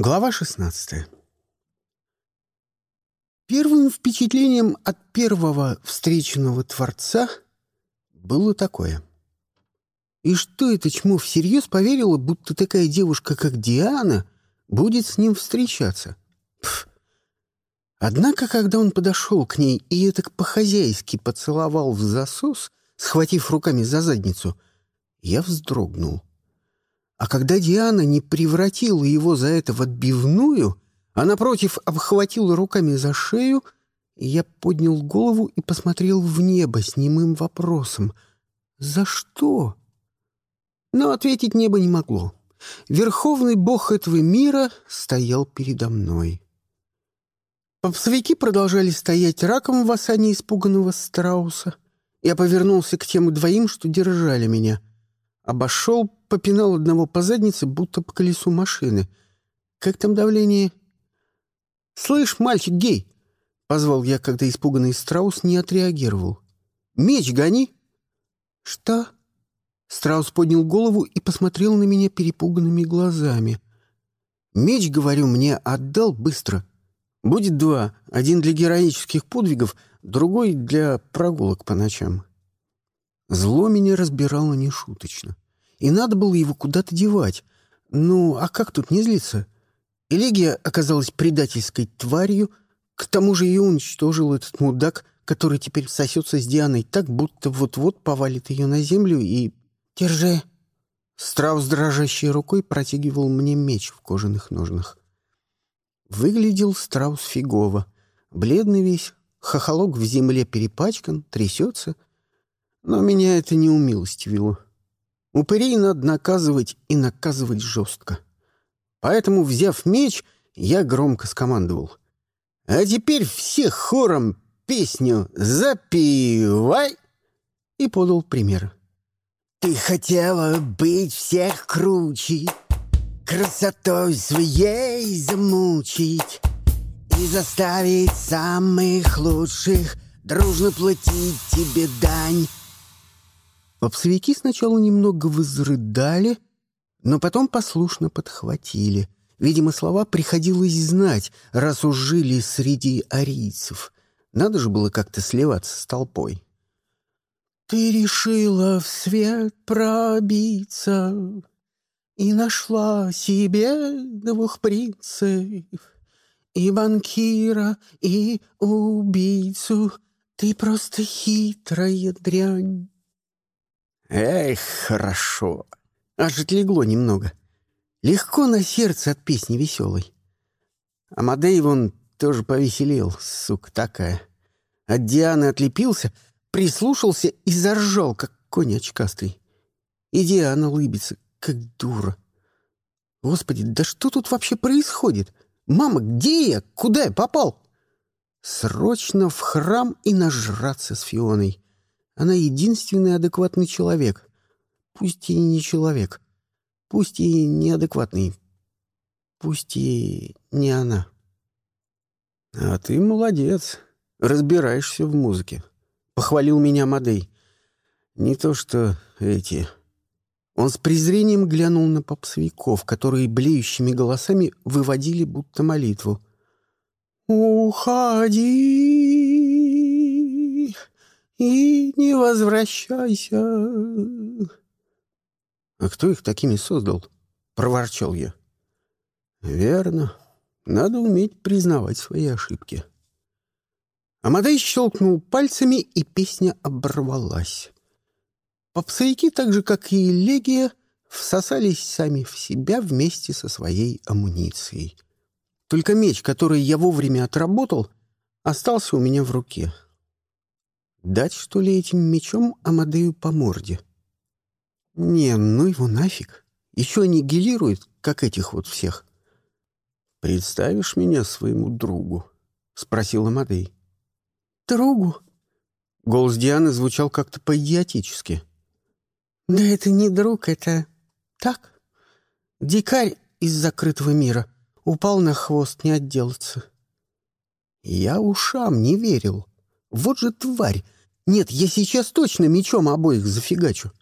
Глава 16 Первым впечатлением от первого встреченного Творца было такое. И что это чмо всерьез поверила, будто такая девушка, как Диана, будет с ним встречаться? Пф. Однако, когда он подошел к ней и это по-хозяйски поцеловал в засос, схватив руками за задницу, я вздрогнул. А когда Диана не превратила его за это в отбивную, а напротив обхватила руками за шею, я поднял голову и посмотрел в небо с немым вопросом. «За что?» Но ответить небо не могло. Верховный бог этого мира стоял передо мной. Попсовики продолжали стоять раком в осане испуганного страуса. Я повернулся к тем двоим, что держали меня. Обошел, попинал одного по заднице, будто по колесу машины. Как там давление? «Слышь, мальчик гей!» — позвал я, когда испуганный страус не отреагировал. «Меч гони!» «Что?» Страус поднял голову и посмотрел на меня перепуганными глазами. «Меч, говорю, мне отдал быстро. Будет два. Один для героических подвигов, другой для прогулок по ночам». Зло меня разбирало нешуточно. И надо было его куда-то девать. Ну, а как тут не злиться? Элегия оказалась предательской тварью, к тому же ее уничтожил этот мудак, который теперь сосется с Дианой так, будто вот-вот повалит ее на землю и... «Держи!» Страус дрожащей рукой протягивал мне меч в кожаных ножнах. Выглядел страус фигово. Бледный весь, хохолок в земле перепачкан, трясется — но меня это не умилостивило. Упырей надо наказывать и наказывать жестко. Поэтому, взяв меч, я громко скомандовал. «А теперь все хором песню запивай!» И подал пример. «Ты хотела быть всех круче, Красотой своей замучить И заставить самых лучших Дружно платить тебе дань Попсовики сначала немного возрыдали, но потом послушно подхватили. Видимо, слова приходилось знать, раз уж жили среди арийцев. Надо же было как-то сливаться с толпой. «Ты решила в свет пробиться и нашла себе двух принцев, и банкира, и убийцу. Ты просто хитрая дрянь». Эх, хорошо. Аж отлегло немного. Легко на сердце от песни веселой. Амадей вон тоже повеселел, сука такая. От Дианы отлепился, прислушался и заржал, как конь очкастый. И Диана улыбится, как дура. Господи, да что тут вообще происходит? Мама, где я? Куда я попал? Срочно в храм и нажраться с Фионой. Она единственный адекватный человек. Пусть и не человек. Пусть и неадекватный. Пусть и не она. А ты молодец. Разбираешься в музыке. Похвалил меня Мадей. Не то что эти... Он с презрением глянул на попсовиков, которые блеющими голосами выводили будто молитву. «Уходи!» И не возвращайся. А кто их такими создал? Проворчал я. Верно. Надо уметь признавать свои ошибки. Амадей щелкнул пальцами, и песня оборвалась. Попсовики, так же, как и Легия, всосались сами в себя вместе со своей амуницией. Только меч, который я вовремя отработал, остался у меня в руке. Дать, что ли, этим мечом Амадею по морде? Не, ну его нафиг. Еще аннигилирует, как этих вот всех. «Представишь меня своему другу?» — спросил Амадей. «Другу?» Голос Дианы звучал как-то по-идиотически. «Да это не друг, это так. Дикарь из закрытого мира. Упал на хвост, не отделаться». Я ушам не верил. Вот же тварь! Нет, я сейчас точно мечом обоих зафигачу.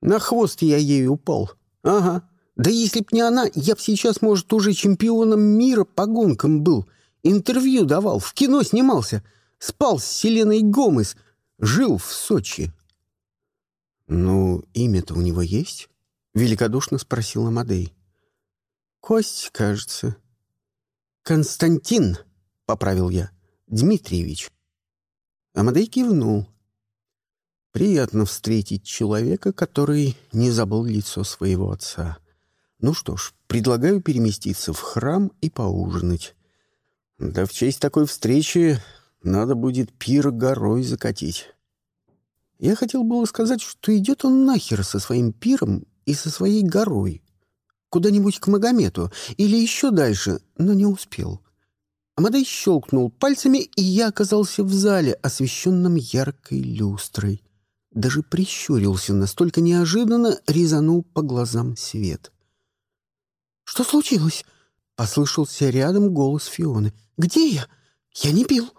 На хвост я ей упал. Ага, Да если б не она, я б сейчас, может, уже чемпионом мира по гонкам был. Интервью давал, в кино снимался. Спал с Селеной Гомес. Жил в Сочи. «Ну, имя-то у него есть?» — великодушно спросила Мадей. «Кость, кажется». «Константин», — поправил я. «Дмитриевич». Амадей кивнул. «Приятно встретить человека, который не забыл лицо своего отца. Ну что ж, предлагаю переместиться в храм и поужинать. Да в честь такой встречи надо будет пир горой закатить». Я хотел было сказать, что идет он нахер со своим пиром и со своей горой. Куда-нибудь к Магомету или еще дальше, но не успел. Амадей щелкнул пальцами, и я оказался в зале, освещенном яркой люстрой. Даже прищурился, настолько неожиданно резанул по глазам свет. «Что случилось?» — послышался рядом голос Фионы. «Где я? Я не пил».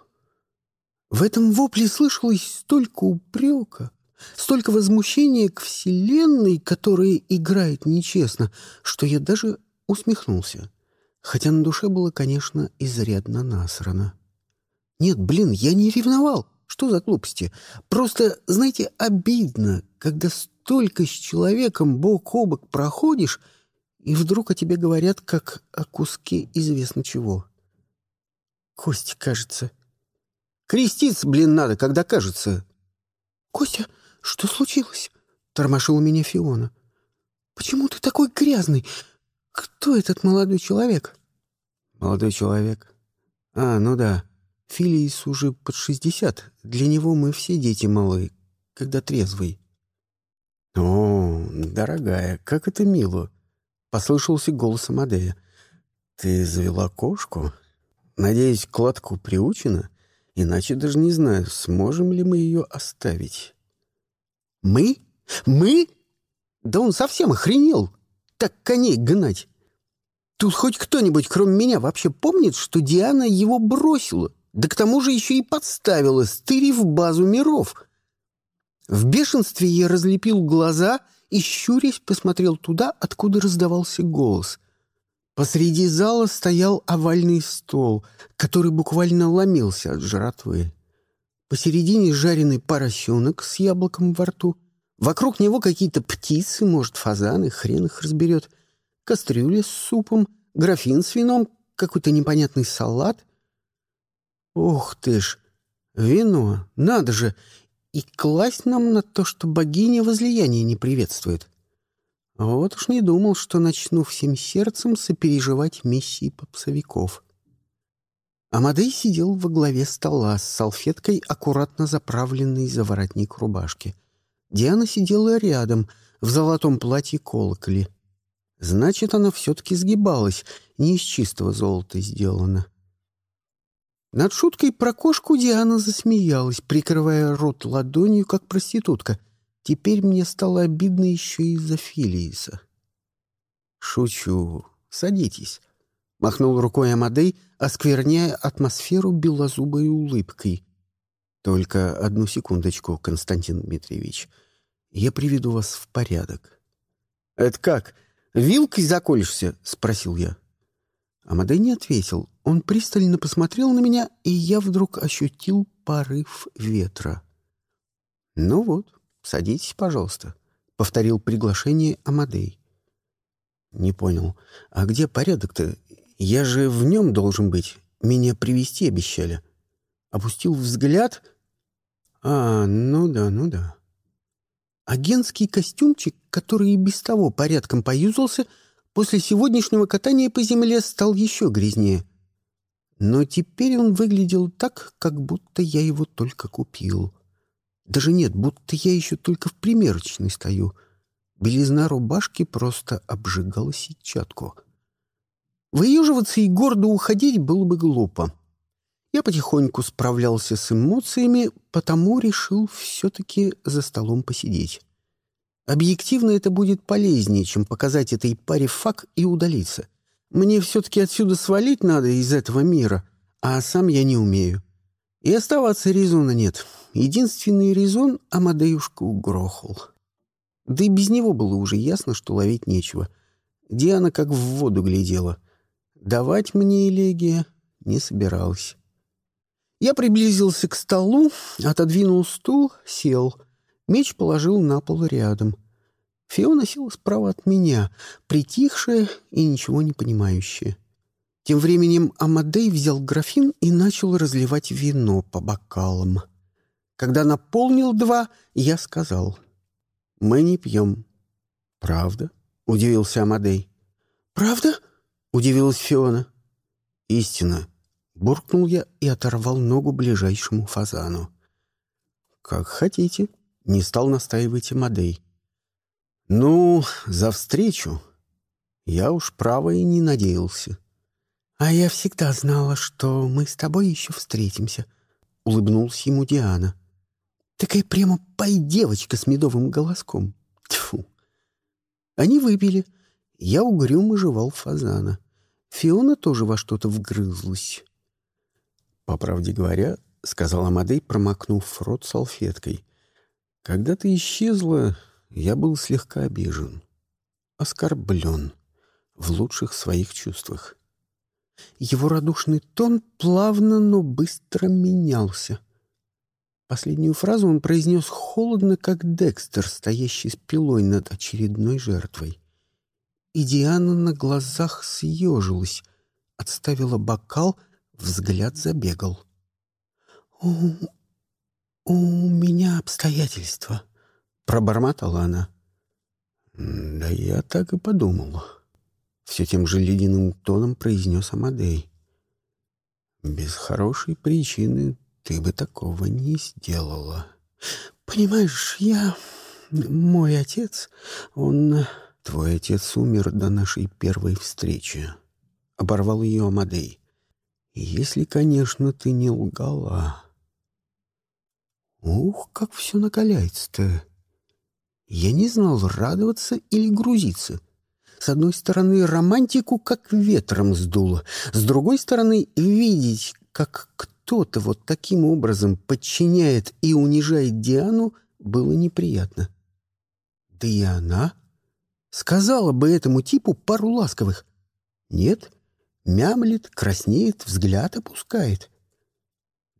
В этом вопле слышалось столько упрека, столько возмущения к Вселенной, которая играет нечестно, что я даже усмехнулся хотя на душе было, конечно, изрядно насрано. Нет, блин, я не ревновал. Что за глупости? Просто, знаете, обидно, когда столько с человеком бок о бок проходишь, и вдруг о тебе говорят, как о куске известно чего. Костя, кажется. Креститься, блин, надо, когда кажется. Костя, что случилось? Тормошила меня Фиона. Почему ты такой грязный? «Кто этот молодой человек?» «Молодой человек? А, ну да. Филис уже под шестьдесят. Для него мы все дети малые, когда трезвый». «О, дорогая, как это мило!» — послышался голос Амадея. «Ты завела кошку? Надеюсь, к лотку приучена? Иначе даже не знаю, сможем ли мы ее оставить». «Мы? Мы? Да он совсем охренел!» Так коней гнать? Тут хоть кто-нибудь, кроме меня, вообще помнит, что Диана его бросила? Да к тому же еще и подставила, стырив базу миров. В бешенстве я разлепил глаза и, щурясь, посмотрел туда, откуда раздавался голос. Посреди зала стоял овальный стол, который буквально ломился от жратвы. Посередине жареный поросенок с яблоком во рту, Вокруг него какие-то птицы, может, фазаны, хрен их разберет. Кастрюля с супом, графин с вином, какой-то непонятный салат. Ух ты ж! Вино, надо же! И класть нам на то, что богиня возлияния не приветствует. Вот уж не думал, что начну всем сердцем сопереживать миссии попсовиков. Амадей сидел во главе стола с салфеткой, аккуратно заправленной за воротник рубашки. Диана сидела рядом, в золотом платье колоколи. Значит, она все-таки сгибалась, не из чистого золота сделана. Над шуткой про кошку Диана засмеялась, прикрывая рот ладонью, как проститутка. Теперь мне стало обидно еще и за Филииса. «Шучу. Садитесь», — махнул рукой Амадей, оскверняя атмосферу белозубой улыбкой. «Только одну секундочку, Константин Дмитриевич. Я приведу вас в порядок». «Это как? Вилкой заколешься?» — спросил я. Амадей не ответил. Он пристально посмотрел на меня, и я вдруг ощутил порыв ветра. «Ну вот, садитесь, пожалуйста», — повторил приглашение Амадей. «Не понял. А где порядок-то? Я же в нем должен быть. Меня привести обещали». Опустил взгляд. «А, ну да, ну да». Агентский костюмчик, который и без того порядком поюзался, после сегодняшнего катания по земле стал еще грязнее. Но теперь он выглядел так, как будто я его только купил. Даже нет, будто я еще только в примерочной стою. Белизна рубашки просто обжигала сетчатку. Выюживаться и гордо уходить было бы глупо. Я потихоньку справлялся с эмоциями, потому решил все-таки за столом посидеть. Объективно это будет полезнее, чем показать этой паре фак и удалиться. Мне все-таки отсюда свалить надо из этого мира, а сам я не умею. И оставаться резона нет. Единственный резон — Амадеюшку угрохал. Да и без него было уже ясно, что ловить нечего. Диана как в воду глядела. Давать мне элегия не собиралась. Я приблизился к столу, отодвинул стул, сел. Меч положил на пол рядом. Фиона села справа от меня, притихшая и ничего не понимающая. Тем временем Амадей взял графин и начал разливать вино по бокалам. Когда наполнил два, я сказал, «Мы не пьем». «Правда?» — удивился Амадей. «Правда?» — удивилась Фиона. «Истина», — буркнул я и оторвал ногу ближайшему фазану. «Как хотите», — не стал настаивать Амадей. «Ну, за встречу. Я уж право и не надеялся». «А я всегда знала, что мы с тобой еще встретимся», — улыбнулась ему Диана. «Такая прямо пай-девочка с медовым голоском. Тьфу!» Они выпили. Я угрюмо жевал фазана. Фиона тоже во что-то вгрызлась. «По правде говоря, — сказала Амадей, промокнув рот салфеткой, — когда ты исчезла, я был слегка обижен, оскорблен в лучших своих чувствах. Его радушный тон плавно, но быстро менялся. Последнюю фразу он произнес холодно, как Декстер, стоящий с пилой над очередной жертвой. И Диана на глазах съежилась, отставила бокал, взгляд забегал. «У, у меня обстоятельства», — пробормотала она. «Да я так и подумала». Все тем же ледяным тоном произнес Амадей. «Без хорошей причины ты бы такого не сделала. Понимаешь, я... Мой отец, он... Твой отец умер до нашей первой встречи. Оборвал ее Амадей. Если, конечно, ты не лгала. Ух, как все накаляется-то. Я не знал, радоваться или грузиться. С одной стороны, романтику как ветром сдуло. С другой стороны, видеть, как кто-то вот таким образом подчиняет и унижает Диану, было неприятно. Да и она сказала бы этому типу пару ласковых. Нет, мямлит, краснеет, взгляд опускает.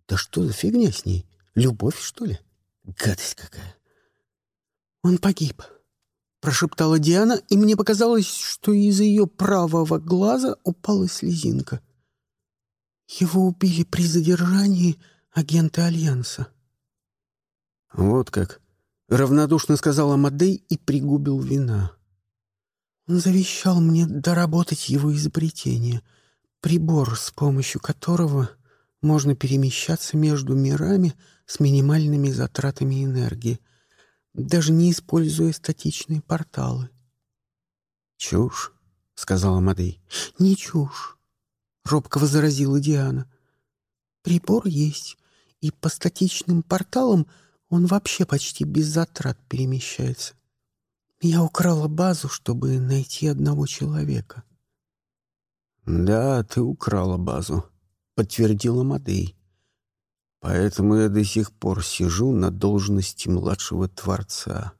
Да что за фигня с ней? Любовь, что ли? Гадость какая. Он погиб прошептала Диана, и мне показалось, что из ее правого глаза упала слезинка. Его убили при задержании агенты Альянса. «Вот как!» — равнодушно сказал Амадей и пригубил вина. Он завещал мне доработать его изобретение, прибор, с помощью которого можно перемещаться между мирами с минимальными затратами энергии — даже не используя статичные порталы. «Чушь», — сказала Мадей. «Не чушь», — робко возразила Диана. «Прибор есть, и по статичным порталам он вообще почти без затрат перемещается. Я украла базу, чтобы найти одного человека». «Да, ты украла базу», — подтвердила Мадей. Поэтому я до сих пор сижу на должности младшего творца.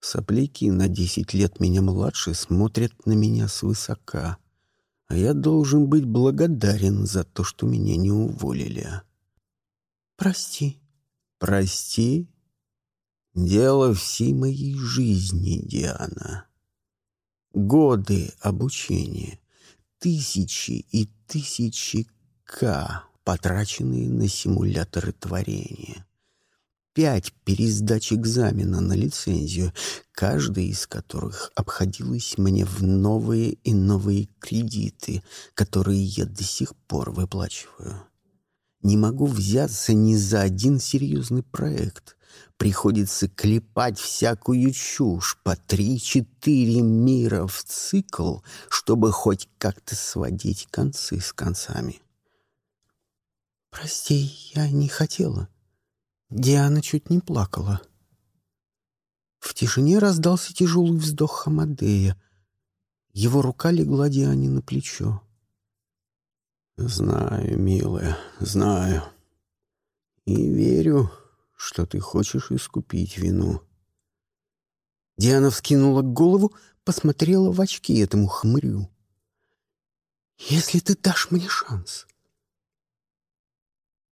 Сопляки на десять лет меня младше смотрят на меня свысока, а я должен быть благодарен за то, что меня не уволили. Прости. Прости? Дело всей моей жизни, Диана. Годы обучения, тысячи и тысячи К потраченные на симуляторы творения. Пять пересдач экзамена на лицензию, каждая из которых обходилась мне в новые и новые кредиты, которые я до сих пор выплачиваю. Не могу взяться ни за один серьезный проект. Приходится клепать всякую чушь по три-четыре мира в цикл, чтобы хоть как-то сводить концы с концами. «Прости, я не хотела». Диана чуть не плакала. В тишине раздался тяжелый вздох Хамадея. Его рука легла Диане на плечо. «Знаю, милая, знаю. И верю, что ты хочешь искупить вину». Диана вскинула голову, посмотрела в очки этому хмырю. «Если ты дашь мне шанс,